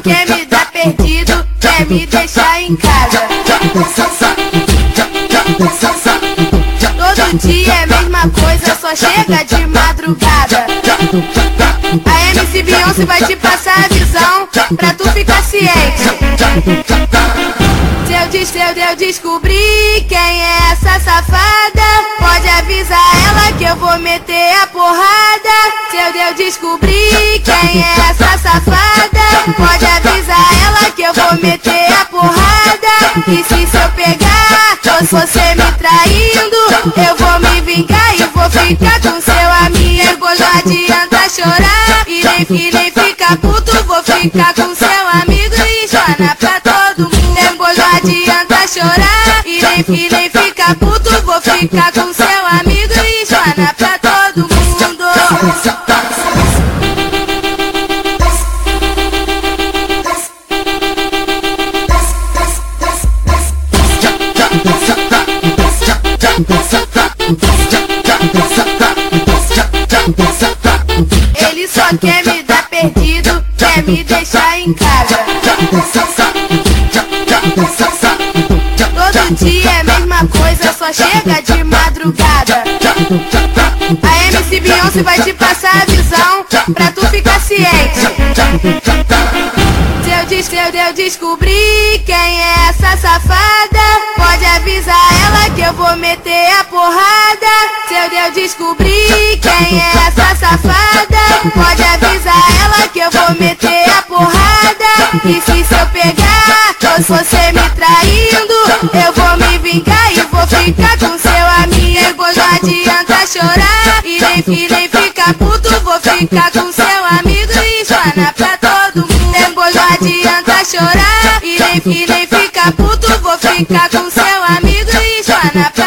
quer me dar perdido, quer me deixar em casa. Todo dia é a mesma coisa, só chega de madrugada. A MC Beyoncé vai te passar a visão, pra tu ficar ciente. Se eu, des se eu descobrir quem é essa safada, pode avisar ela que eu vou meter a porrada. Se eu, descobrir quem é essa safada, vou meter a porrada. E se, se eu pegar, ou você me traindo, eu vou me vingar e vou ficar com seu amigo. Não adianta chorar e nem, nem ficar puto, vou ficar com seu amigo e espanar pra todo mundo. Não adianta chorar e nem, nem ficar puto, vou ficar com seu amigo Ele só quer me dar perdido, quer me deixar em casa. Todo dia é a mesma coisa, só chega de madrugada. A MC Beyoncé vai te passar a visão, pra tu ficar ciente. Se eu, des eu descobrir quem é essa safada, eu, descobrir quem é essa safada, pode avisar ela que eu vou meter a porrada. E se, se eu pegar, ou você me traindo, eu vou me vingar e vou ficar com seu amigo. Não adianta chorar e nem, nem ficar puto, vou ficar com seu amigo e espanar pra todo mundo. Depois não adianta chorar e nem, nem ficar puto, vou ficar com seu amigo e espanar pra.